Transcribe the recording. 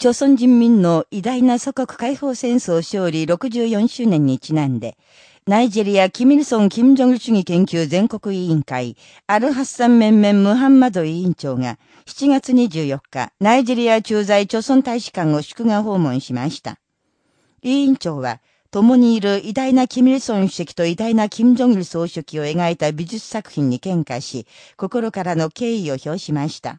朝鮮人民の偉大な祖国解放戦争勝利64周年にちなんで、ナイジェリア・キミルソン・キム・ジョンル主義研究全国委員会、アルハッサン・メンメン・ムハンマド委員長が、7月24日、ナイジェリア駐在朝鮮大使館を祝賀訪問しました。委員長は、共にいる偉大なキミルソン主席と偉大なキム・ジョンル総書記を描いた美術作品に喧嘩し、心からの敬意を表しました。